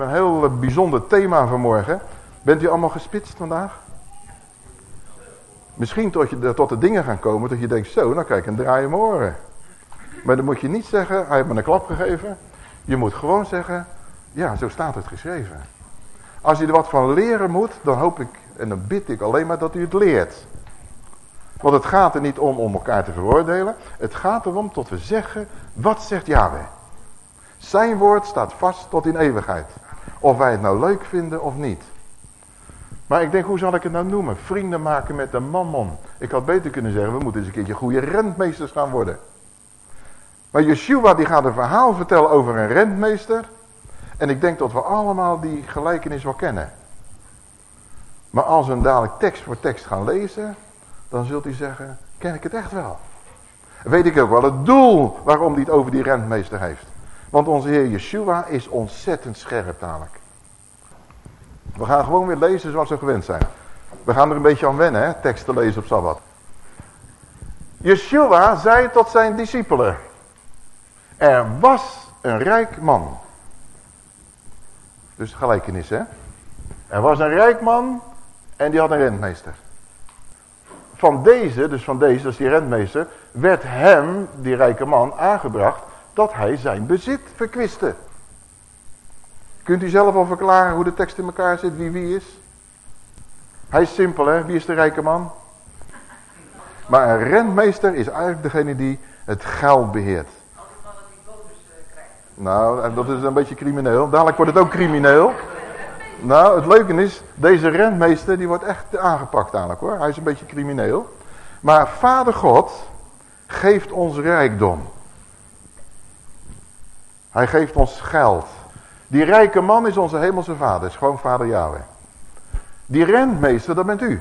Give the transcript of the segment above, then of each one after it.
een heel eh, bijzonder thema vanmorgen. Bent u allemaal gespitst vandaag? Misschien tot, je, tot de dingen gaan komen dat je denkt, zo, nou kijk, een draai mijn oren. Maar dan moet je niet zeggen, hij heeft me een klap gegeven. Je moet gewoon zeggen, ja, zo staat het geschreven. Als je er wat van leren moet, dan hoop ik en dan bid ik alleen maar dat u het leert. Want het gaat er niet om om elkaar te veroordelen. Het gaat erom tot we zeggen, wat zegt Yahweh? Zijn woord staat vast tot in eeuwigheid. Of wij het nou leuk vinden of niet. Maar ik denk, hoe zal ik het nou noemen? Vrienden maken met de mammon. Ik had beter kunnen zeggen, we moeten eens een keertje goede rentmeesters gaan worden. Maar Yeshua die gaat een verhaal vertellen over een rentmeester. En ik denk dat we allemaal die gelijkenis wel kennen. Maar als we dadelijk tekst voor tekst gaan lezen, dan zult u zeggen, ken ik het echt wel. Weet ik ook wel het doel waarom hij het over die rentmeester heeft. Want onze Heer Yeshua is ontzettend scherp dadelijk. We gaan gewoon weer lezen zoals we gewend zijn. We gaan er een beetje aan wennen, hè, tekst te lezen op Sabbat. Yeshua zei tot zijn discipelen. Er was een rijk man. Dus gelijkenis, hè. Er was een rijk man en die had een rentmeester. Van deze, dus van deze, is die rentmeester, werd hem, die rijke man, aangebracht dat hij zijn bezit verkwiste. Kunt u zelf al verklaren hoe de tekst in elkaar zit, wie wie is? Hij is simpel, hè? Wie is de rijke man? Maar een rentmeester is eigenlijk degene die het geld beheert. Nou, dat is een beetje crimineel. Dadelijk wordt het ook crimineel. Nou, het leuke is, deze rentmeester die wordt echt aangepakt eigenlijk hoor. Hij is een beetje crimineel. Maar Vader God geeft ons rijkdom. Hij geeft ons geld. Die rijke man is onze hemelse vader, is gewoon vader Yahweh. Die rentmeester, dat bent u.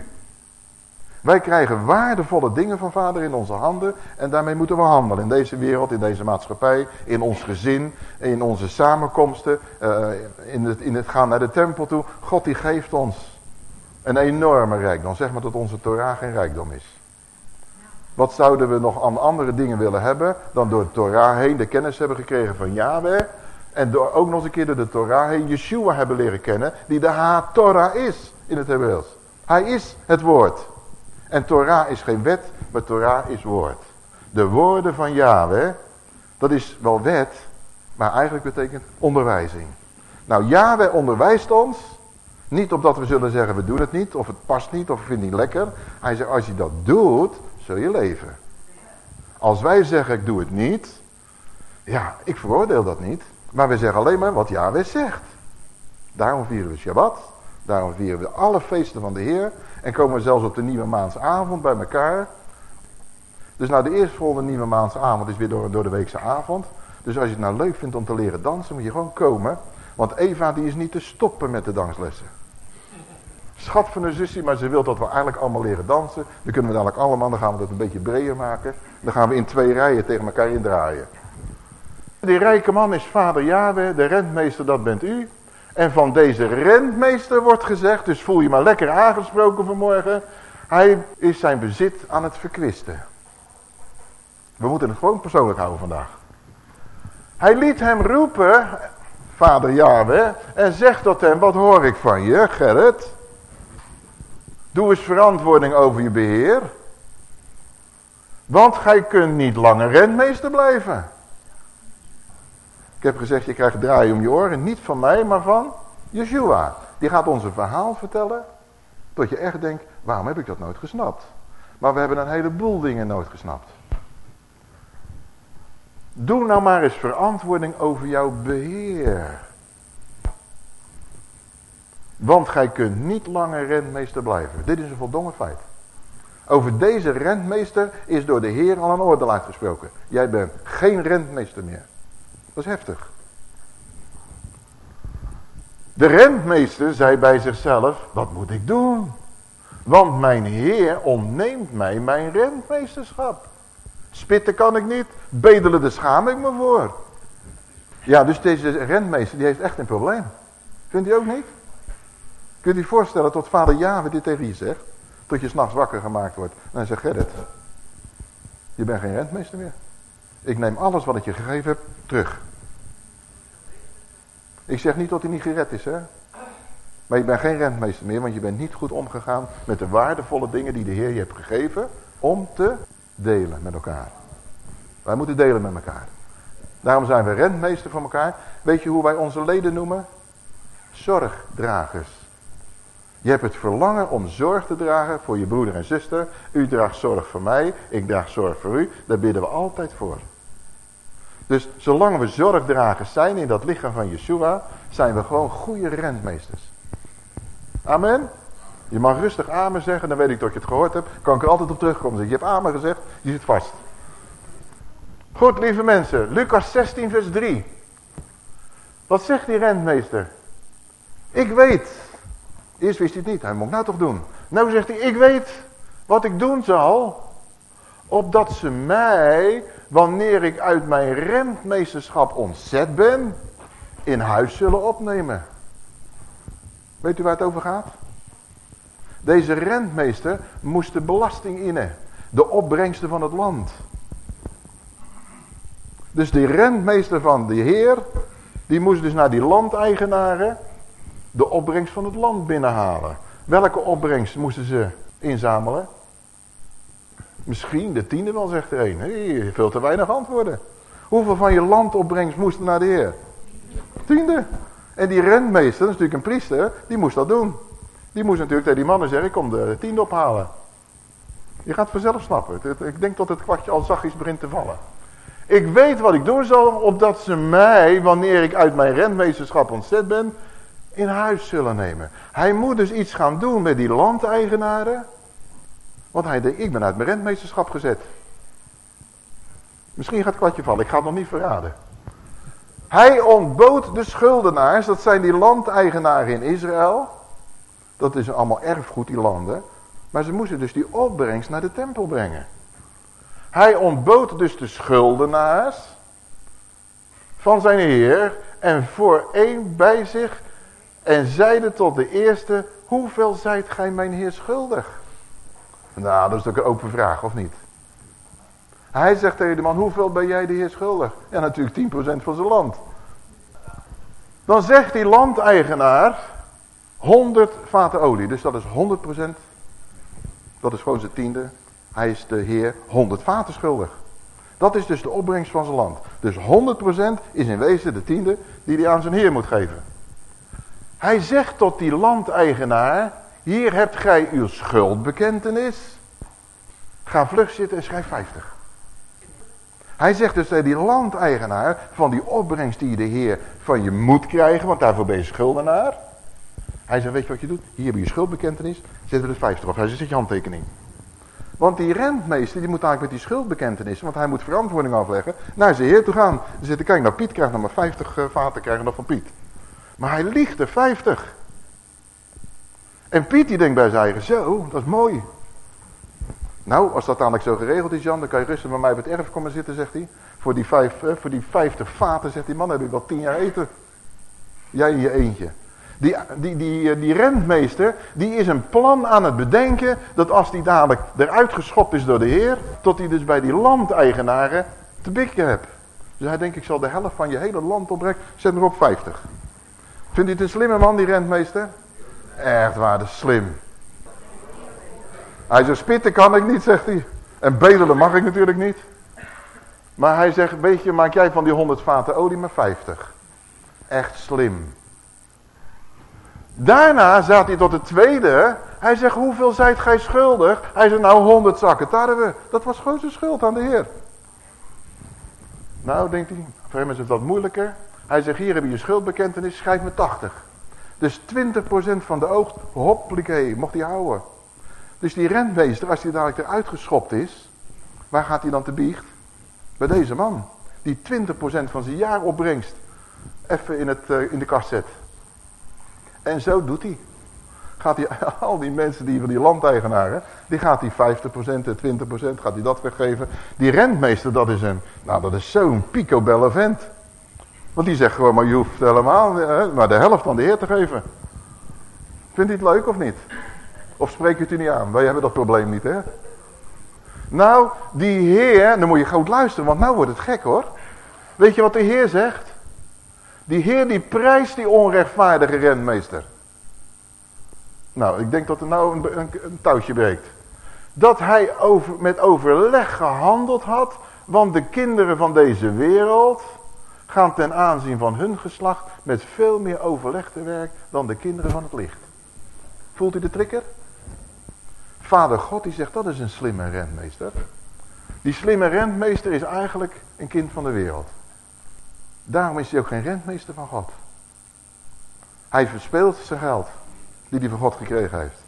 Wij krijgen waardevolle dingen van vader in onze handen en daarmee moeten we handelen. In deze wereld, in deze maatschappij, in ons gezin, in onze samenkomsten, uh, in, het, in het gaan naar de tempel toe. God die geeft ons een enorme rijkdom. Zeg maar dat onze Torah geen rijkdom is. Wat zouden we nog aan andere dingen willen hebben dan door de Torah heen de kennis hebben gekregen van Yahweh. En door ook nog eens een keer door de Torah heen Yeshua hebben leren kennen die de Ha-Torah is in het Hebreeuws. Hij is het woord. En Torah is geen wet, maar Torah is woord. De woorden van Yahweh, dat is wel wet, maar eigenlijk betekent onderwijzing. Nou, Yahweh onderwijst ons, niet omdat we zullen zeggen we doen het niet, of het past niet, of we vinden het lekker. Hij zegt, als je dat doet, je leven. Als wij zeggen ik doe het niet, ja, ik veroordeel dat niet. Maar we zeggen alleen maar wat Yahweh zegt. Daarom vieren we Shabbat. Daarom vieren we alle feesten van de Heer. En komen we zelfs op de nieuwe maansavond bij elkaar. Dus nou de eerstvolgende nieuwe maansavond is weer door, door de weekse avond. Dus als je het nou leuk vindt om te leren dansen, moet je gewoon komen. Want Eva die is niet te stoppen met de danslessen. Schat van een zusje, maar ze wil dat we eigenlijk allemaal leren dansen. Dan kunnen we dadelijk allemaal, dan gaan we dat een beetje breder maken. Dan gaan we in twee rijen tegen elkaar indraaien. Die rijke man is vader Yahweh, de rentmeester dat bent u. En van deze rentmeester wordt gezegd, dus voel je maar lekker aangesproken vanmorgen. Hij is zijn bezit aan het verkwisten. We moeten het gewoon persoonlijk houden vandaag. Hij liet hem roepen, vader Yahweh, en zegt tot hem, wat hoor ik van je, Gerrit? Doe eens verantwoording over je beheer. Want gij kunt niet langer rentmeester blijven. Ik heb gezegd, je krijgt draai om je oren. Niet van mij, maar van Yeshua. Die gaat ons een verhaal vertellen. Tot je echt denkt, waarom heb ik dat nooit gesnapt? Maar we hebben een heleboel dingen nooit gesnapt. Doe nou maar eens verantwoording over jouw beheer. Want gij kunt niet langer rentmeester blijven. Dit is een voldongen feit. Over deze rentmeester is door de Heer al een oordeel uitgesproken. Jij bent geen rentmeester meer. Dat is heftig. De rentmeester zei bij zichzelf, wat moet ik doen? Want mijn heer ontneemt mij mijn rentmeesterschap. Spitten kan ik niet, bedelen daar schaam ik me voor. Ja, dus deze rentmeester die heeft echt een probleem. Vindt u ook niet? Kunt u je voorstellen tot vader Jave dit tegen zegt? Tot je s'nachts wakker gemaakt wordt. En hij zegt, Gerrit, je bent geen rentmeester meer. Ik neem alles wat ik je gegeven heb terug. Ik zeg niet dat hij niet gered is, hè. Maar je bent geen rentmeester meer, want je bent niet goed omgegaan met de waardevolle dingen die de Heer je hebt gegeven om te delen met elkaar. Wij moeten delen met elkaar. Daarom zijn we rentmeester van elkaar. Weet je hoe wij onze leden noemen? Zorgdragers. Je hebt het verlangen om zorg te dragen voor je broeder en zuster. U draagt zorg voor mij, ik draag zorg voor u. Daar bidden we altijd voor. Dus zolang we zorgdragers zijn in dat lichaam van Yeshua, zijn we gewoon goede rentmeesters. Amen. Je mag rustig amen zeggen, dan weet ik dat je het gehoord hebt. Kan ik er altijd op terugkomen. Je hebt amen gezegd, je zit vast. Goed, lieve mensen. Lucas 16 vers 3. Wat zegt die rentmeester? Ik weet. Eerst wist hij het niet. Hij moet nou toch doen. Nou zegt hij, ik weet wat ik doen zal. Opdat ze mij, wanneer ik uit mijn rentmeesterschap ontzet ben, in huis zullen opnemen. Weet u waar het over gaat? Deze rentmeester moest de belasting innen. De opbrengsten van het land. Dus die rentmeester van de heer, die moest dus naar die landeigenaren de opbrengst van het land binnenhalen. Welke opbrengst moesten ze inzamelen? Misschien de tiende wel, zegt er een. Veel te weinig antwoorden. Hoeveel van je landopbrengst moesten naar de heer? Tiende. En die rentmeester, dat is natuurlijk een priester, die moest dat doen. Die moest natuurlijk tegen die mannen zeggen, kom de tiende ophalen. Je gaat vanzelf snappen. Ik denk dat het kwartje al zachtjes begint te vallen. Ik weet wat ik doen zal, opdat ze mij, wanneer ik uit mijn rentmeesterschap ontzet ben, in huis zullen nemen. Hij moet dus iets gaan doen met die landeigenaren. Want hij denkt, ik ben uit mijn rentmeesterschap gezet. Misschien gaat het kwartje vallen, ik ga het nog niet verraden. Hij ontbood de schuldenaars, dat zijn die landeigenaren in Israël. Dat is allemaal erfgoed, die landen. Maar ze moesten dus die opbrengst naar de tempel brengen. Hij ontbood dus de schuldenaars van zijn heer en voor één bij zich en zeide tot de eerste, hoeveel zijt gij mijn heer schuldig? Nou, dat is ook een open vraag, of niet? Hij zegt tegen de man, hoeveel ben jij de heer schuldig? Ja, natuurlijk 10% van zijn land. Dan zegt die landeigenaar, 100 vaten olie. Dus dat is 100%. Dat is gewoon zijn tiende. Hij is de heer 100 vaten schuldig. Dat is dus de opbrengst van zijn land. Dus 100% is in wezen de tiende die hij aan zijn heer moet geven. Hij zegt tot die landeigenaar, hier hebt gij uw schuldbekentenis. Ga vlug zitten en schrijf 50. Hij zegt dus tegen die landeigenaar van die opbrengst die de heer van je moet krijgen, want daarvoor ben je schuldenaar. Hij zegt, weet je wat je doet? Hier heb je je schuldbekentenis, we er 50 op. Hij zegt, zet je handtekening. Want die rentmeester die moet eigenlijk met die schuldbekentenis, want hij moet verantwoording afleggen, naar zijn heer toe gaan. Ze zitten, kijk nou Piet krijgt nog maar 50 uh, vaten krijgen nog van Piet. Maar hij liegt er 50. En Piet die denkt bij zijn eigen, zo, dat is mooi. Nou, als dat dadelijk zo geregeld is Jan, dan kan je rustig bij mij op het erf komen zitten, zegt hij. Voor die, vijf, eh, voor die 50 vaten, zegt die man, heb ik wel 10 jaar eten. Jij in je eentje. Die, die, die, eh, die rentmeester, die is een plan aan het bedenken... dat als die dadelijk eruit geschopt is door de heer... tot hij dus bij die landeigenaren te bikken hebt. Dus hij denkt, ik zal de helft van je hele land opbrengen. Zet nog op 50. Vindt u het een slimme man, die rentmeester? Echt waar, slim. Hij zegt, spitten kan ik niet, zegt hij. En bedelen mag ik natuurlijk niet. Maar hij zegt, weet je, maak jij van die 100 vaten olie maar 50. Echt slim. Daarna zat hij tot de tweede. Hij zegt, hoeveel zijt gij schuldig? Hij zegt, nou 100 zakken tarwe. Dat was gewoon zijn schuld aan de Heer. Nou, denkt hij, voor hem is het wat moeilijker. Hij zegt, hier heb je je schuldbekentenis, schrijf me 80. Dus 20% van de oogst, hopplikee, mocht hij houden. Dus die rentmeester, als hij dadelijk eruit geschopt is, waar gaat hij dan te biecht? Bij deze man. Die 20% van zijn jaaropbrengst even in, het, uh, in de kast zet. En zo doet hij. Gaat hij al die mensen die van die landeigenaren, die gaat hij 50% en 20% gaat hij dat weggeven. Die rentmeester, dat is een, nou dat is zo'n picobelle vent. Want die zegt gewoon, maar je hoeft helemaal hè, maar de helft van de heer te geven. Vindt u het leuk of niet? Of spreekt u het u niet aan? Wij hebben dat probleem niet, hè? Nou, die heer, dan moet je goed luisteren, want nou wordt het gek hoor. Weet je wat de heer zegt? Die Heer die prijst die onrechtvaardige rentmeester. Nou, ik denk dat er nou een, een, een touwtje breekt. Dat hij over, met overleg gehandeld had, want de kinderen van deze wereld gaan ten aanzien van hun geslacht met veel meer overleg te werk dan de kinderen van het licht. Voelt u de trigger? Vader God die zegt dat is een slimme rentmeester. Die slimme rentmeester is eigenlijk een kind van de wereld. Daarom is hij ook geen rentmeester van God. Hij verspeelt zijn geld die hij van God gekregen heeft.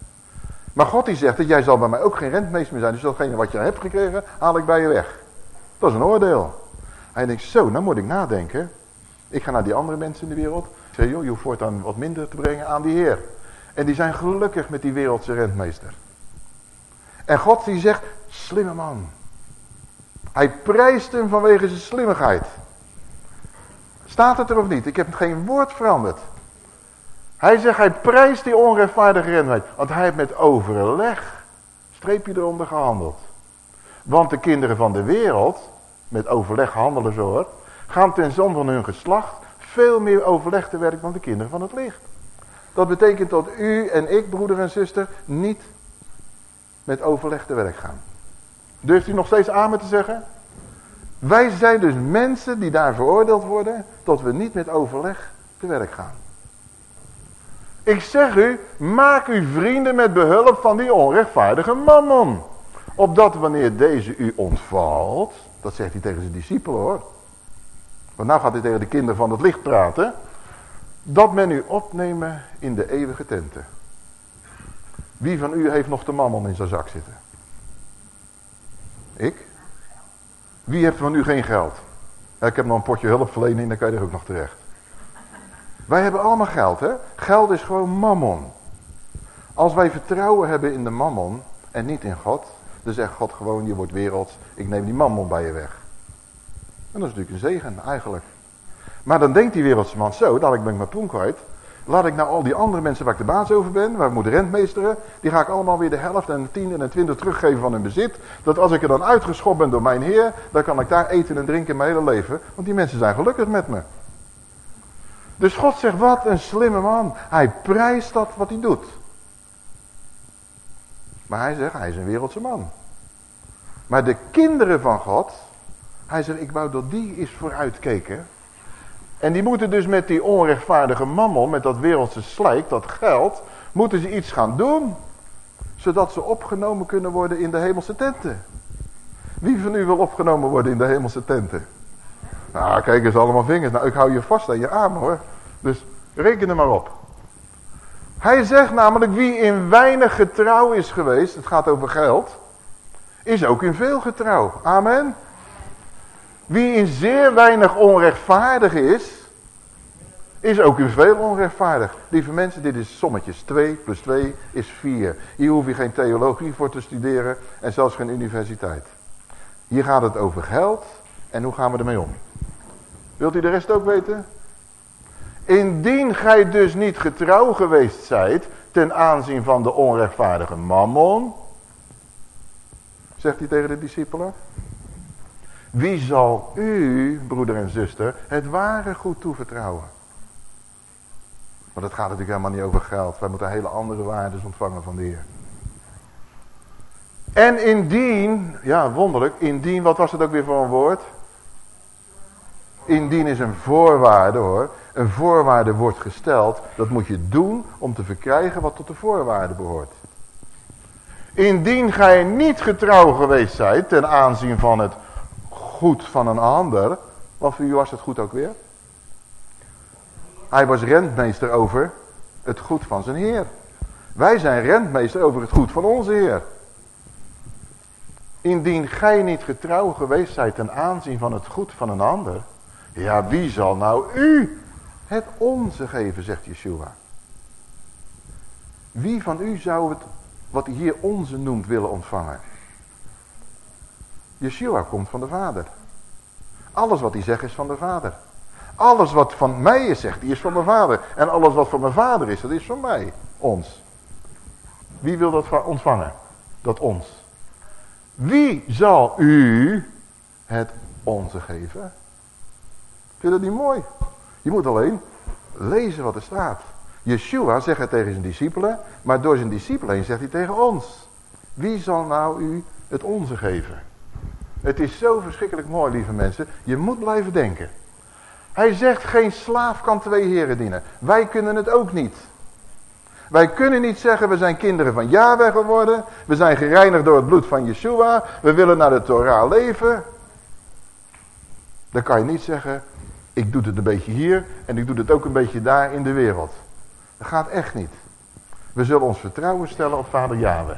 Maar God die zegt dat jij zal bij mij ook geen rentmeester meer zijn. Dus datgene wat je hebt gekregen, haal ik bij je weg. Dat is een oordeel. Hij denkt, zo, nou moet ik nadenken. Ik ga naar die andere mensen in de wereld. Ik zeg, joh, je hoeft dan wat minder te brengen aan die Heer. En die zijn gelukkig met die wereldse rentmeester. En God die zegt, slimme man. Hij prijst hem vanwege zijn slimmigheid. Staat het er of niet? Ik heb geen woord veranderd. Hij zegt, hij prijst die onrechtvaardige rentmeester. Want hij heeft met overleg, streepje eronder gehandeld. Want de kinderen van de wereld, met overleg handelen zo hoor, gaan ten zon van hun geslacht veel meer overleg te werk dan de kinderen van het licht. Dat betekent dat u en ik, broeder en zuster, niet met overleg te werk gaan. Durft u nog steeds amen te zeggen? Wij zijn dus mensen die daar veroordeeld worden, tot we niet met overleg te werk gaan. Ik zeg u, maak u vrienden met behulp van die onrechtvaardige mammon. Opdat wanneer deze u ontvalt, dat zegt hij tegen zijn discipelen hoor. Want nou gaat hij tegen de kinderen van het licht praten. Dat men u opnemen in de eeuwige tenten. Wie van u heeft nog de mammon in zijn zak zitten? Ik? Wie heeft van u geen geld? ik heb nog een potje hulpverlening, dan kan je er ook nog terecht. Wij hebben allemaal geld, hè? Geld is gewoon mammon. Als wij vertrouwen hebben in de mammon en niet in God, dan zegt God gewoon, je wordt werelds, ik neem die mammon bij je weg. En dat is natuurlijk een zegen, eigenlijk. Maar dan denkt die wereldse man zo, dadelijk ben ik mijn poen kwijt. Laat ik nou al die andere mensen waar ik de baas over ben, waar ik moet rentmeesteren, die ga ik allemaal weer de helft en de tien en de twintig teruggeven van hun bezit. Dat als ik er dan uitgeschopt ben door mijn heer, dan kan ik daar eten en drinken mijn hele leven. Want die mensen zijn gelukkig met me. Dus God zegt, wat een slimme man. Hij prijst dat wat hij doet. Maar hij zegt, hij is een wereldse man. Maar de kinderen van God, hij zegt, ik wou dat die eens vooruitkeken. En die moeten dus met die onrechtvaardige mammon, met dat wereldse slijk, dat geld, moeten ze iets gaan doen. Zodat ze opgenomen kunnen worden in de hemelse tenten. Wie van u wil opgenomen worden in de hemelse tenten? Nou, kijk eens allemaal vingers. Nou, ik hou je vast aan je arm hoor. Dus reken er maar op. Hij zegt namelijk, wie in weinig getrouw is geweest, het gaat over geld, is ook in veel getrouw. Amen. Wie in zeer weinig onrechtvaardig is, is ook in veel onrechtvaardig. Lieve mensen, dit is sommetjes. 2 plus 2 is 4. Hier hoef je geen theologie voor te studeren en zelfs geen universiteit. Hier gaat het over geld en hoe gaan we ermee om. Wilt u de rest ook weten? Indien gij dus niet getrouw geweest zijt ten aanzien van de onrechtvaardige mammon, zegt hij tegen de discipelen. Wie zal u, broeder en zuster, het ware goed toevertrouwen? Want het gaat natuurlijk helemaal niet over geld. Wij moeten hele andere waarden ontvangen van de Heer. En indien, ja wonderlijk, indien, wat was het ook weer voor een woord? Indien is een voorwaarde hoor. Een voorwaarde wordt gesteld, dat moet je doen om te verkrijgen wat tot de voorwaarde behoort. Indien gij niet getrouw geweest zijt ten aanzien van het goed van een ander, wat voor u was het goed ook weer? Hij was rentmeester over het goed van zijn heer. Wij zijn rentmeester over het goed van onze heer. Indien gij niet getrouw geweest zijt ten aanzien van het goed van een ander. Ja, wie zal nou u het onze geven, zegt Yeshua. Wie van u zou het, wat hij hier onze noemt, willen ontvangen? Yeshua komt van de Vader. Alles wat hij zegt is van de Vader. Alles wat van mij is, zegt hij, is van mijn Vader. En alles wat van mijn Vader is, dat is van mij. Ons. Wie wil dat ontvangen? Dat ons. Wie zal u het onze geven? Vind je dat niet mooi? Je moet alleen lezen wat er staat. Yeshua zegt het tegen zijn discipelen, maar door zijn discipelen zegt hij tegen ons. Wie zal nou u het onze geven? Het is zo verschrikkelijk mooi, lieve mensen. Je moet blijven denken. Hij zegt, geen slaaf kan twee heren dienen. Wij kunnen het ook niet. Wij kunnen niet zeggen, we zijn kinderen van Yahweh geworden. We zijn gereinigd door het bloed van Yeshua. We willen naar de Torah leven. Dan kan je niet zeggen, ik doe het een beetje hier en ik doe het ook een beetje daar in de wereld. Dat gaat echt niet. We zullen ons vertrouwen stellen op vader Yahweh.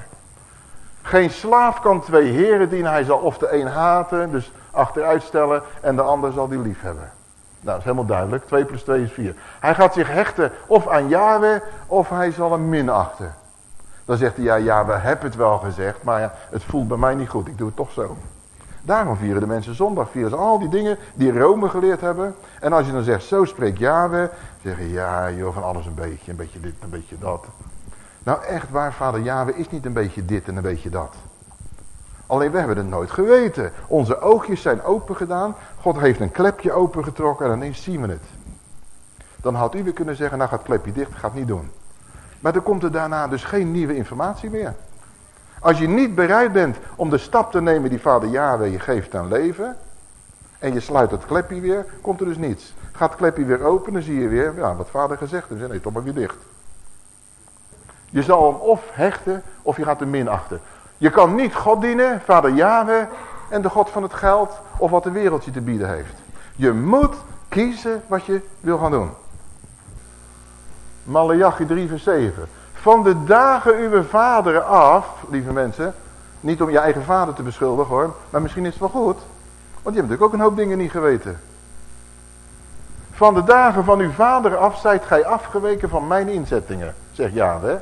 Geen slaaf kan twee heren dienen. Hij zal of de een haten, dus achteruit stellen, en de ander zal die lief hebben. Nou, dat is helemaal duidelijk. 2 plus 2 is 4. Hij gaat zich hechten of aan Yahweh, of hij zal hem minachten. Dan zegt hij, ja, ja, we hebben het wel gezegd, maar ja, het voelt bij mij niet goed. Ik doe het toch zo. Daarom vieren de mensen zondag. Vieren ze al die dingen die Rome geleerd hebben. En als je dan zegt, zo spreekt Yahweh. Zeggen, ja joh, van alles een beetje. Een beetje dit, een beetje dat. Nou echt waar, vader Yahweh is niet een beetje dit en een beetje dat. Alleen we hebben het nooit geweten. Onze oogjes zijn open gedaan. God heeft een klepje opengetrokken en ineens zien we het. Dan had u weer kunnen zeggen, nou gaat het klepje dicht, gaat niet doen. Maar dan komt er daarna dus geen nieuwe informatie meer. Als je niet bereid bent om de stap te nemen die vader Yahweh je geeft aan leven. En je sluit het klepje weer, komt er dus niets. Gaat het klepje weer open, dan zie je weer ja, wat vader gezegd heeft. Nee, toch maar weer dicht. Je zal hem of hechten of je gaat hem minachten. Je kan niet God dienen, vader Yahweh en de God van het geld of wat de wereld je te bieden heeft. Je moet kiezen wat je wil gaan doen. Malachi 3 vers 7. Van de dagen uw vaderen af, lieve mensen, niet om je eigen vader te beschuldigen hoor, maar misschien is het wel goed. Want je hebt natuurlijk ook een hoop dingen niet geweten. Van de dagen van uw vader af zijt gij afgeweken van mijn inzettingen, zegt Yahweh.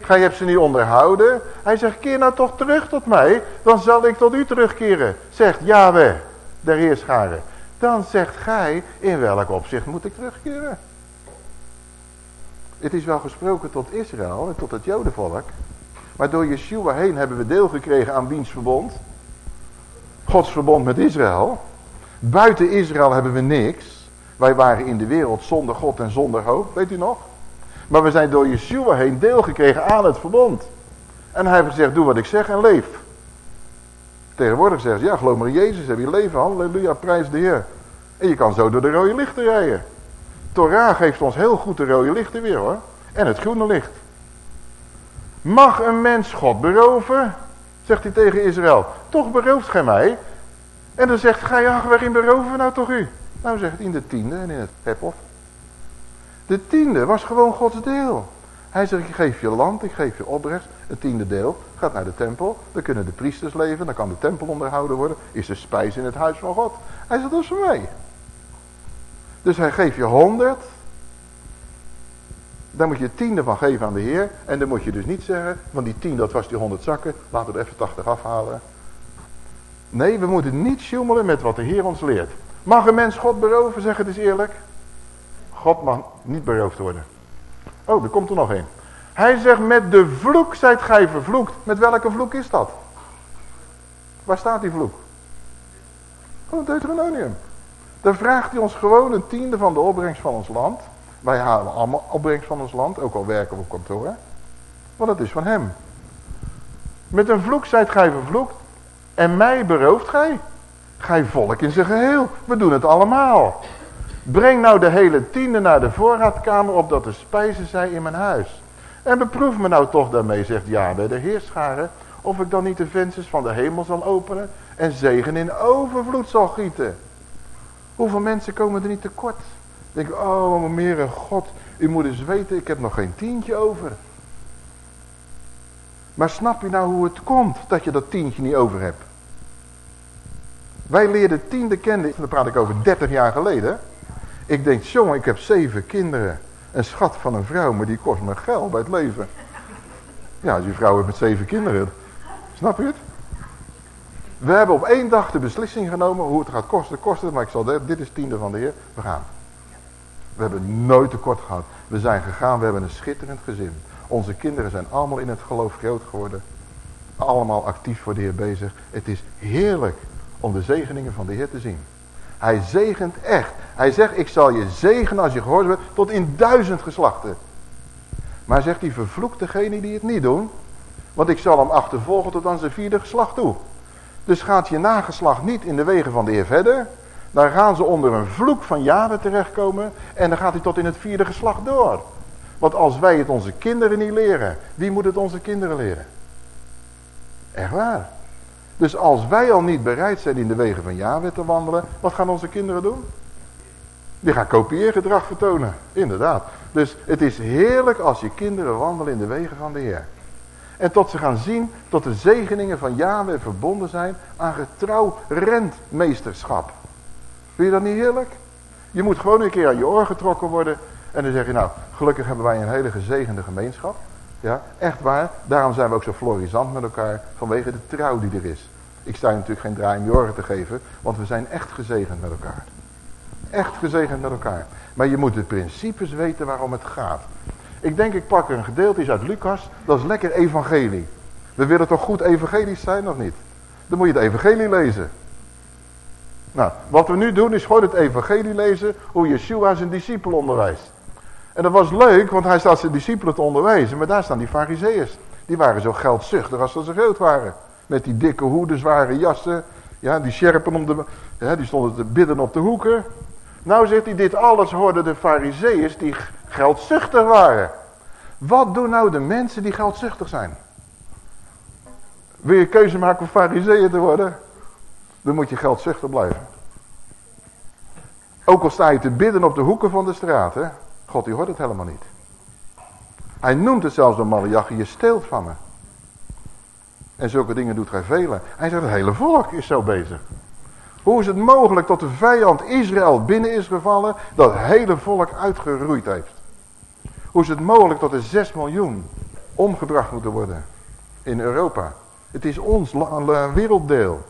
Gij hebt ze niet onderhouden. Hij zegt, keer nou toch terug tot mij, dan zal ik tot u terugkeren. Zegt Yahweh, de Heerscharen. Dan zegt gij, in welk opzicht moet ik terugkeren? Het is wel gesproken tot Israël en tot het Jodenvolk. Maar door Yeshua heen hebben we deel gekregen aan wiens verbond? Gods verbond met Israël. Buiten Israël hebben we niks. Wij waren in de wereld zonder God en zonder hoop, weet u nog? Maar we zijn door Yeshua heen deel gekregen aan het verbond. En hij heeft gezegd, doe wat ik zeg en leef. Tegenwoordig zegt ja, geloof maar in Jezus, heb je leven, halleluja, prijs de Heer. En je kan zo door de rode lichten rijden. Torah geeft ons heel goed de rode lichten weer hoor. En het groene licht. Mag een mens God beroven? Zegt hij tegen Israël. Toch berooft gij mij? En dan zegt gij, ja, waarin beroven we nou toch u? Nou zegt in de tiende en in het hephof. De tiende was gewoon Gods deel. Hij zegt, ik geef je land, ik geef je opbrengst. Het tiende deel gaat naar de tempel. Dan kunnen de priesters leven, dan kan de tempel onderhouden worden. Is er spijs in het huis van God. Hij zegt, dat is voor mij. Dus hij geeft je honderd. Daar moet je tiende van geven aan de Heer. En dan moet je dus niet zeggen, want die tien dat was die honderd zakken. Laten we er even tachtig afhalen. Nee, we moeten niet sjoemelen met wat de Heer ons leert. Mag een mens God beroven, zeg het eens eerlijk. God mag niet beroofd worden. Oh, er komt er nog een. Hij zegt, met de vloek zijt gij vervloekt. Met welke vloek is dat? Waar staat die vloek? Oh, Deuteronomium. Dan vraagt hij ons gewoon een tiende van de opbrengst van ons land. Wij halen allemaal opbrengst van ons land, ook al werken we op kantoor. Want dat is van hem. Met een vloek zijt gij vervloekt. En mij berooft gij. Gij volk in zijn geheel. We doen het allemaal. Breng nou de hele tiende naar de voorraadkamer, opdat er spijzen zij in mijn huis. En beproef me nou toch daarmee, zegt bij de heerscharen, of ik dan niet de vensters van de hemel zal openen en zegen in overvloed zal gieten. Hoeveel mensen komen er niet tekort? Denk, oh meer God, u moet eens weten, ik heb nog geen tientje over. Maar snap je nou hoe het komt dat je dat tientje niet over hebt? Wij leerden tiende kennen, daar praat ik over 30 jaar geleden. Ik denk, jongen, ik heb zeven kinderen. Een schat van een vrouw, maar die kost me geld bij het leven. Ja, als je vrouw hebt met zeven kinderen. Snap je het? We hebben op één dag de beslissing genomen hoe het gaat kosten. Kosten, maar ik zal, dit is tiende van de Heer. We gaan. We hebben nooit tekort gehad. We zijn gegaan, we hebben een schitterend gezin. Onze kinderen zijn allemaal in het geloof groot geworden. Allemaal actief voor de Heer bezig. Het is heerlijk om de zegeningen van de Heer te zien. Hij zegent echt. Hij zegt, ik zal je zegenen als je gehoord bent tot in duizend geslachten. Maar zegt hij, vervloekt degene die het niet doen. Want ik zal hem achtervolgen tot aan zijn vierde geslacht toe. Dus gaat je nageslacht niet in de wegen van de Heer verder. Dan gaan ze onder een vloek van jaren terechtkomen. En dan gaat hij tot in het vierde geslacht door. Want als wij het onze kinderen niet leren, wie moet het onze kinderen leren? Echt waar. Dus als wij al niet bereid zijn in de wegen van Yahweh te wandelen, wat gaan onze kinderen doen? Die gaan kopieergedrag vertonen, inderdaad. Dus het is heerlijk als je kinderen wandelen in de wegen van de Heer. En tot ze gaan zien dat de zegeningen van Yahweh verbonden zijn aan getrouw rentmeesterschap. Vind je dat niet heerlijk? Je moet gewoon een keer aan je oor getrokken worden. En dan zeg je nou, gelukkig hebben wij een hele gezegende gemeenschap. Ja, echt waar. Daarom zijn we ook zo florisant met elkaar. Vanwege de trouw die er is. Ik sta je natuurlijk geen draai in je oren te geven. Want we zijn echt gezegend met elkaar. Echt gezegend met elkaar. Maar je moet de principes weten waarom het gaat. Ik denk ik pak een gedeelte uit Lucas. Dat is lekker evangelie. We willen toch goed evangelisch zijn of niet? Dan moet je het evangelie lezen. Nou, wat we nu doen is gewoon het evangelie lezen. Hoe Yeshua zijn discipel onderwijst. En dat was leuk, want hij staat zijn discipelen te onderwijzen. Maar daar staan die fariseeërs. Die waren zo geldzuchtig als ze groot waren. Met die dikke hoeden, zware jassen. Ja, die sjerpen om de... Ja, die stonden te bidden op de hoeken. Nou zegt hij, dit alles hoorden de fariseeërs die geldzuchtig waren. Wat doen nou de mensen die geldzuchtig zijn? Wil je keuze maken om fariseeën te worden? Dan moet je geldzuchtig blijven. Ook al sta je te bidden op de hoeken van de straat, hè? God die hoort het helemaal niet. Hij noemt het zelfs door Malachi, je steelt van me. En zulke dingen doet gij velen. Hij zegt, het hele volk is zo bezig. Hoe is het mogelijk dat de vijand Israël binnen is gevallen, dat hele volk uitgeroeid heeft? Hoe is het mogelijk dat er 6 miljoen omgebracht moeten worden in Europa? Het is ons werelddeel.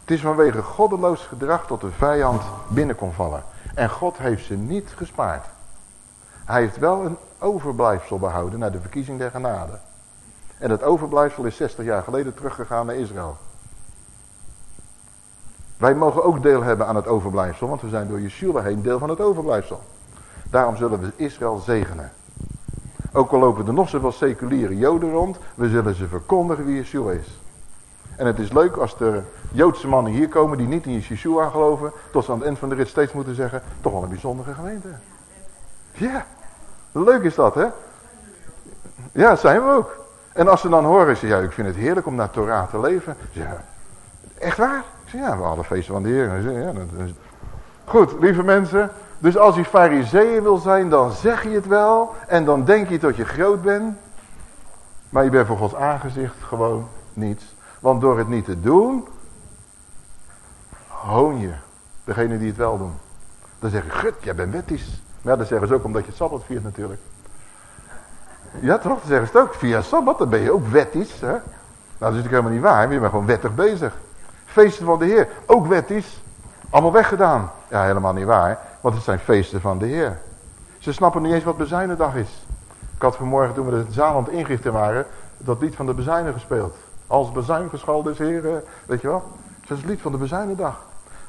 Het is vanwege goddeloos gedrag dat de vijand binnen kon vallen. En God heeft ze niet gespaard. Hij heeft wel een overblijfsel behouden naar de verkiezing der genade. En dat overblijfsel is 60 jaar geleden teruggegaan naar Israël. Wij mogen ook deel hebben aan het overblijfsel, want we zijn door Yeshua heen deel van het overblijfsel. Daarom zullen we Israël zegenen. Ook al lopen er nog zoveel seculiere joden rond, we zullen ze verkondigen wie Yeshua is. En het is leuk als de Joodse mannen hier komen die niet in Yeshua geloven, tot ze aan het eind van de rit steeds moeten zeggen, toch wel een bijzondere gemeente. Ja, leuk is dat hè. Ja, zijn we ook. En als ze dan horen, ze ja, ik vind het heerlijk om naar Torah te leven. Ja, echt waar? Ik zeg, ja, we hadden feesten van de Heer. Ja. Goed, lieve mensen. Dus als je fariseeën wil zijn, dan zeg je het wel. En dan denk je dat je groot bent. Maar je bent voor Gods aangezicht gewoon niets. Want door het niet te doen, hoon je degene die het wel doen. Dan zeg je, gut, jij bent wettisch. Maar dat zeggen ze ook omdat je Sabbat viert natuurlijk. Ja toch, dan zeggen ze het ook. Via Sabbat, dan ben je ook wettisch. Hè? Nou, dat is natuurlijk helemaal niet waar. Je bent gewoon wettig bezig. Feesten van de Heer, ook wettisch. Allemaal weggedaan. Ja, helemaal niet waar. Want het zijn feesten van de Heer. Ze snappen niet eens wat bezuinendag is. Ik had vanmorgen toen we het Zaland ingericht waren, dat lied van de bezuinen gespeeld. Als bezuingeschald is, Heer, weet je wel. Dat is het lied van de bezuinendag.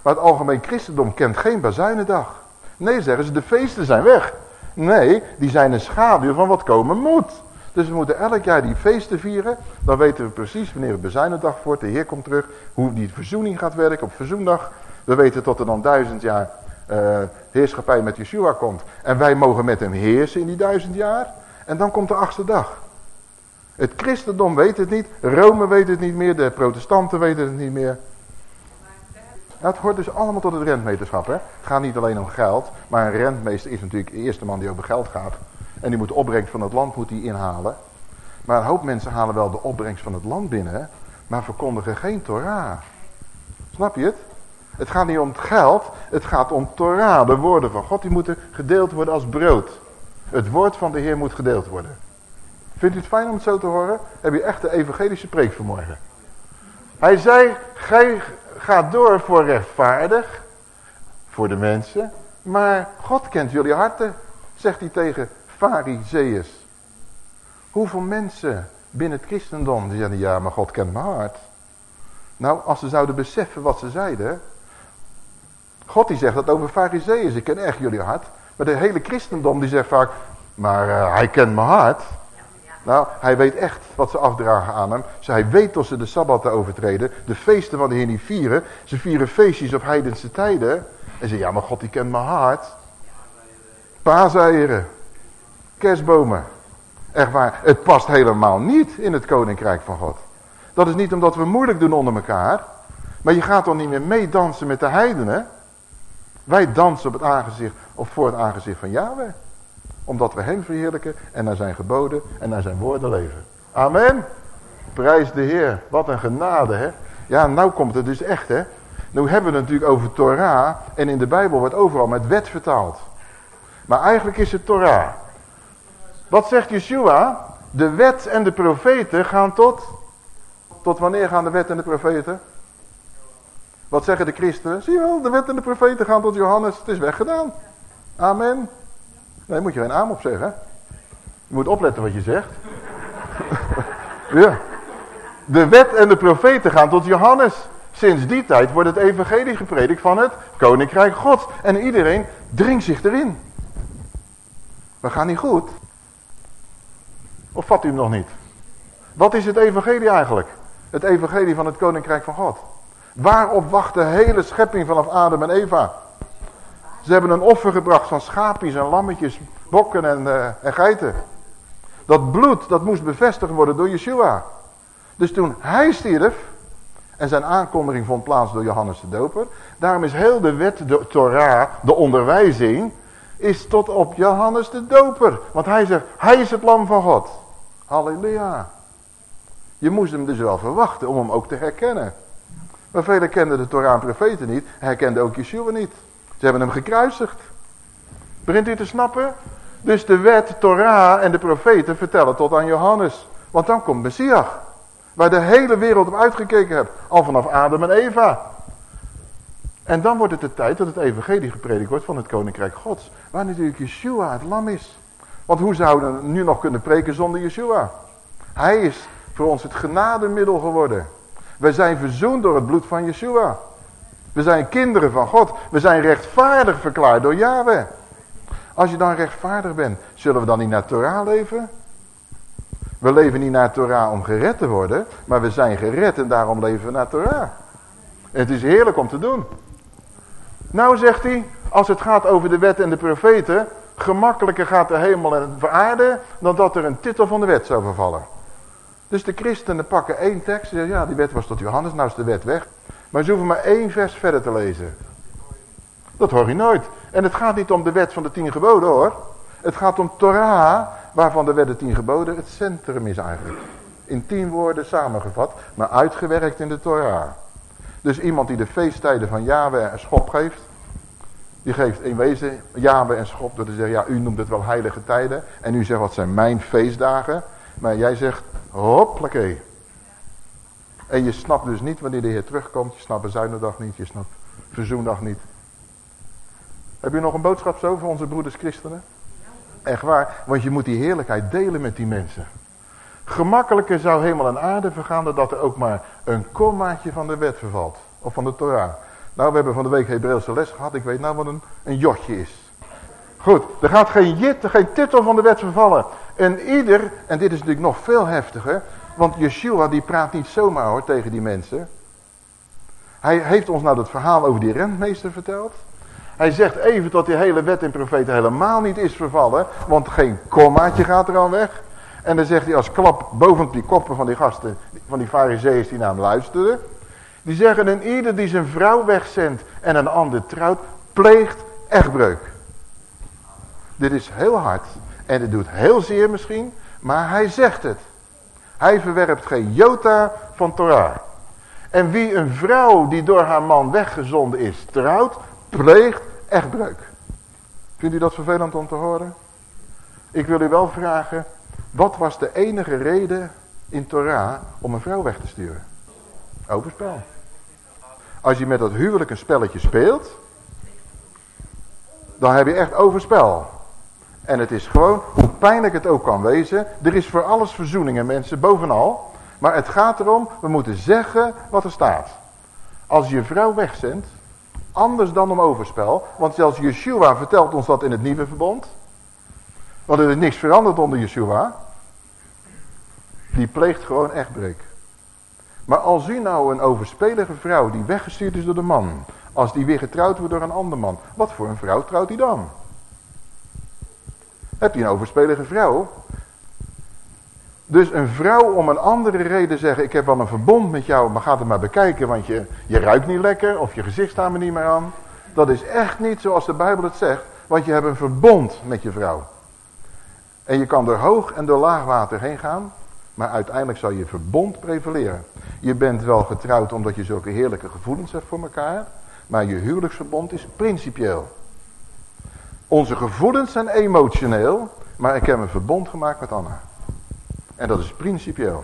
Maar het algemeen christendom kent geen bezuinendag. Nee, zeggen ze, de feesten zijn weg. Nee, die zijn een schaduw van wat komen moet. Dus we moeten elk jaar die feesten vieren. Dan weten we precies wanneer het bezuinendag wordt. De Heer komt terug. Hoe die verzoening gaat werken op verzoendag. We weten tot er dan duizend jaar uh, heerschappij met Yeshua komt. En wij mogen met hem heersen in die duizend jaar. En dan komt de achtste dag. Het christendom weet het niet. Rome weet het niet meer. De protestanten weten het niet meer. Het hoort dus allemaal tot het rentmeterschap. Hè? Het gaat niet alleen om geld. Maar een rentmeester is natuurlijk de eerste man die over geld gaat. En die moet de opbrengst van het land moet die inhalen. Maar een hoop mensen halen wel de opbrengst van het land binnen. Maar verkondigen geen Torah. Snap je het? Het gaat niet om het geld. Het gaat om Torah. De woorden van God die moeten gedeeld worden als brood. Het woord van de Heer moet gedeeld worden. Vindt u het fijn om het zo te horen? Heb je echt de evangelische preek vanmorgen. Hij zei, gij gaat door voor rechtvaardig. Voor de mensen. Maar God kent jullie harten. Zegt hij tegen fariseeërs. Hoeveel mensen binnen het christendom die zeggen, ja maar God kent mijn hart. Nou, als ze zouden beseffen wat ze zeiden. God die zegt dat over fariseeën. Ik ken echt jullie hart. Maar de hele christendom die zegt vaak, maar uh, hij kent mijn hart. Nou, hij weet echt wat ze afdragen aan hem. Dus hij weet dat ze de Sabbat te overtreden. De feesten van de Heer niet vieren. Ze vieren feestjes op heidense tijden. En ze ja, maar God die kent mijn hart. Paaseieren. Kerstbomen. Echt waar, het past helemaal niet in het koninkrijk van God. Dat is niet omdat we moeilijk doen onder elkaar. Maar je gaat toch niet meer meedansen met de heidenen. Wij dansen op het aangezicht of voor het aangezicht van Yahweh. Omdat we hem verheerlijken en naar zijn geboden en naar zijn woorden leven. Amen. Prijs de Heer. Wat een genade hè. Ja, nou komt het dus echt hè. Nu hebben we het natuurlijk over Torah. En in de Bijbel wordt overal met wet vertaald. Maar eigenlijk is het Torah. Wat zegt Yeshua? De wet en de profeten gaan tot... Tot wanneer gaan de wet en de profeten? Wat zeggen de christenen? Zie je wel, de wet en de profeten gaan tot Johannes. Het is weggedaan. Amen. Nee, moet je geen amen op zeggen. Je moet opletten wat je zegt. ja. De wet en de profeten gaan tot Johannes. Sinds die tijd wordt het evangelie gepredikt van het koninkrijk God. En iedereen dringt zich erin. We gaan niet goed. Of vat u hem nog niet? Wat is het evangelie eigenlijk? Het evangelie van het koninkrijk van God. Waarop wacht de hele schepping vanaf Adam en Eva? Ze hebben een offer gebracht van schaapjes en lammetjes, bokken en, uh, en geiten. Dat bloed, dat moest bevestigd worden door Yeshua. Dus toen hij stierf, en zijn aankondiging vond plaats door Johannes de Doper. Daarom is heel de wet, de Torah, de onderwijzing, is tot op Johannes de Doper. Want hij zegt, hij is het lam van God. Halleluja. Je moest hem dus wel verwachten om hem ook te herkennen. Maar velen kenden de Torah en profeten niet. Herkenden ook Yeshua niet. Ze hebben hem gekruisigd. Begint u te snappen? Dus de wet, Torah en de profeten vertellen tot aan Johannes. Want dan komt Messias. Waar de hele wereld op uitgekeken hebt. Al vanaf Adam en Eva. En dan wordt het de tijd dat het evangelie gepredikt wordt van het koninkrijk gods. Waar natuurlijk Yeshua het lam is. Want hoe zouden we nu nog kunnen preken zonder Yeshua? Hij is voor ons het genademiddel geworden. We zijn verzoend door het bloed van Yeshua. We zijn kinderen van God. We zijn rechtvaardig verklaard door Yahweh. Als je dan rechtvaardig bent, zullen we dan niet naar Torah leven? We leven niet naar Torah om gered te worden, maar we zijn gered en daarom leven we naar Torah. En het is heerlijk om te doen. Nou zegt hij, als het gaat over de wet en de profeten, gemakkelijker gaat de hemel en de aarde dan dat er een titel van de wet zou vervallen. Dus de christenen pakken één tekst en zeggen, ja die wet was tot Johannes, nou is de wet weg. Maar ze hoeven maar één vers verder te lezen. Dat hoor je nooit. En het gaat niet om de wet van de tien geboden hoor. Het gaat om Torah, waarvan de wet de tien geboden het centrum is eigenlijk. In tien woorden samengevat, maar uitgewerkt in de Torah. Dus iemand die de feesttijden van Yahweh een schop geeft, die geeft in wezen Yahweh een schop door te zeggen, ja u noemt het wel heilige tijden. En u zegt, wat zijn mijn feestdagen? Maar jij zegt, hoppakee. En je snapt dus niet wanneer de Heer terugkomt. Je snapt bezuinendag niet, je snapt verzoendag niet. Heb je nog een boodschap zo voor onze broeders christenen? Echt waar, want je moet die heerlijkheid delen met die mensen. Gemakkelijker zou hemel en aarde vergaan dan dat er ook maar een kommaatje van de wet vervalt. Of van de Torah. Nou, we hebben van de week Hebreeuwse les gehad. Ik weet nou wat een, een jotje is. Goed, er gaat geen jit, geen titel van de wet vervallen. En ieder, en dit is natuurlijk nog veel heftiger. Want Yeshua die praat niet zomaar hoor tegen die mensen. Hij heeft ons nou het verhaal over die rentmeester verteld. Hij zegt even dat die hele wet en profeten helemaal niet is vervallen. Want geen kommaatje gaat er aan weg. En dan zegt hij als klap boven die koppen van die gasten, van die fariseeërs die naar hem luisterden. Die zeggen, en ieder die zijn vrouw wegzendt en een ander trouwt, pleegt echtbreuk. Dit is heel hard. En het doet heel zeer misschien, maar hij zegt het. Hij verwerpt geen jota van Torah. En wie een vrouw die door haar man weggezonden is trouwt, pleegt echtbreuk. Vindt u dat vervelend om te horen? Ik wil u wel vragen, wat was de enige reden in Torah om een vrouw weg te sturen? Overspel. Als je met dat huwelijk een spelletje speelt, dan heb je echt overspel. En het is gewoon, hoe pijnlijk het ook kan wezen, er is voor alles verzoening en mensen, bovenal. Maar het gaat erom, we moeten zeggen wat er staat. Als je vrouw wegzendt, anders dan om overspel. Want zelfs Yeshua vertelt ons dat in het nieuwe verbond. Want er is niks veranderd onder Yeshua. Die pleegt gewoon echtbreek. Maar als u nou een overspelige vrouw die weggestuurd is door de man. Als die weer getrouwd wordt door een ander man. Wat voor een vrouw trouwt hij dan? Heb je een overspelige vrouw? Dus een vrouw om een andere reden zeggen, ik heb wel een verbond met jou, maar ga het maar bekijken, want je, je ruikt niet lekker of je gezicht staat me niet meer aan. Dat is echt niet zoals de Bijbel het zegt, want je hebt een verbond met je vrouw. En je kan door hoog en door laag water heen gaan, maar uiteindelijk zal je verbond prevaleren. Je bent wel getrouwd omdat je zulke heerlijke gevoelens hebt voor elkaar, maar je huwelijksverbond is principieel. Onze gevoelens zijn emotioneel, maar ik heb een verbond gemaakt met Anna. En dat is principieel.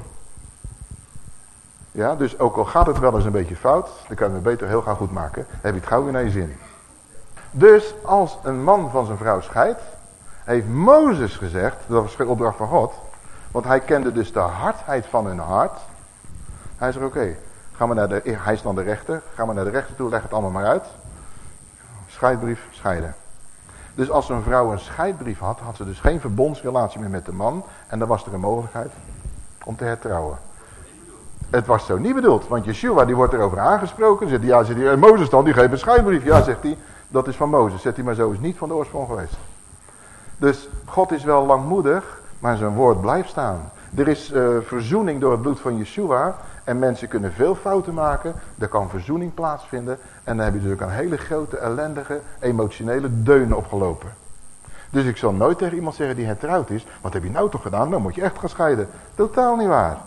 Ja, dus ook al gaat het wel eens een beetje fout, dan kan je het beter heel gauw goed maken. Heb je het gauw in je zin. Dus als een man van zijn vrouw scheidt, heeft Mozes gezegd, dat was opdracht van God, want hij kende dus de hardheid van hun hart. Hij zegt, oké, gaan we naar de, hij is dan de rechter, gaan we naar de rechter toe, leg het allemaal maar uit. Scheidbrief, scheiden. Dus als een vrouw een scheidbrief had, had ze dus geen verbondsrelatie meer met de man. En dan was er een mogelijkheid om te hertrouwen. Het was zo niet bedoeld, want Yeshua die wordt erover aangesproken. Zegt, ja, zegt hij, Mozes dan, die geeft een scheidbrief. Ja, zegt hij, dat is van Mozes. Zegt hij, maar zo is niet van de oorsprong geweest. Dus God is wel langmoedig, maar zijn woord blijft staan. Er is uh, verzoening door het bloed van Yeshua. En mensen kunnen veel fouten maken. Er kan verzoening plaatsvinden. En dan heb je ook een hele grote, ellendige, emotionele deun opgelopen. Dus ik zal nooit tegen iemand zeggen die hertrouwd is. Wat heb je nou toch gedaan? Dan moet je echt gaan scheiden. Totaal niet waar.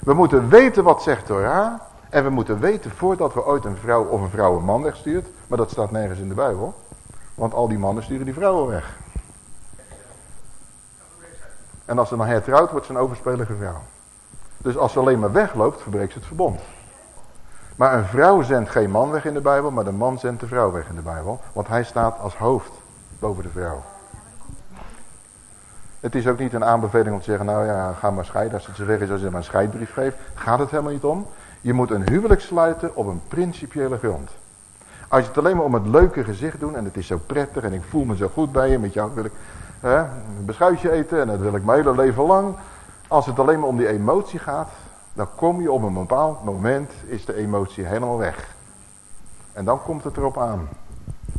We moeten weten wat zegt Torah. En we moeten weten voordat we ooit een vrouw of een vrouw een man wegstuurt. Maar dat staat nergens in de Bijbel. Want al die mannen sturen die vrouwen weg. En als ze dan hertrouwt, wordt een overspelige vrouw. Dus als ze alleen maar wegloopt, verbreekt ze het verbond. Maar een vrouw zendt geen man weg in de Bijbel, maar de man zendt de vrouw weg in de Bijbel. Want hij staat als hoofd boven de vrouw. Het is ook niet een aanbeveling om te zeggen, nou ja, ga maar scheiden. Als het zo weg is als je maar een scheidbrief geeft, gaat het helemaal niet om. Je moet een huwelijk sluiten op een principiële grond. Als je het alleen maar om het leuke gezicht doet en het is zo prettig en ik voel me zo goed bij je, met jou wil ik hè, een beschuitje eten en dat wil ik mijn hele leven lang. Als het alleen maar om die emotie gaat, dan kom je op een bepaald moment, is de emotie helemaal weg. En dan komt het erop aan.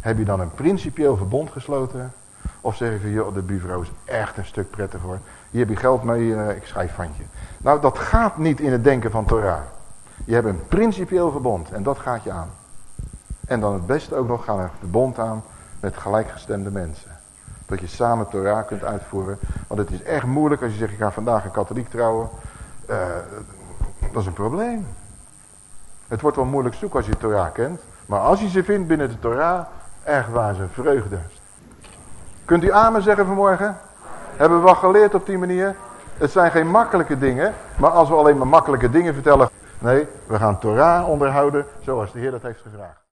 Heb je dan een principieel verbond gesloten? Of zeg je van, joh, de buurvrouw is echt een stuk prettig hoor. Hier heb je geld mee, uh, ik schrijf van je. Nou, dat gaat niet in het denken van Torah. Je hebt een principieel verbond en dat gaat je aan. En dan het beste ook nog, gaan een verbond aan met gelijkgestemde mensen. Dat je samen Torah kunt uitvoeren. Want het is echt moeilijk als je zegt, ik ga vandaag een katholiek trouwen. Uh, dat is een probleem. Het wordt wel moeilijk zoeken als je Torah kent. Maar als je ze vindt binnen de Torah, echt waar ze vreugde. Kunt u amen zeggen vanmorgen? Hebben we wel geleerd op die manier? Het zijn geen makkelijke dingen. Maar als we alleen maar makkelijke dingen vertellen. Nee, we gaan Torah onderhouden zoals de Heer dat heeft gevraagd.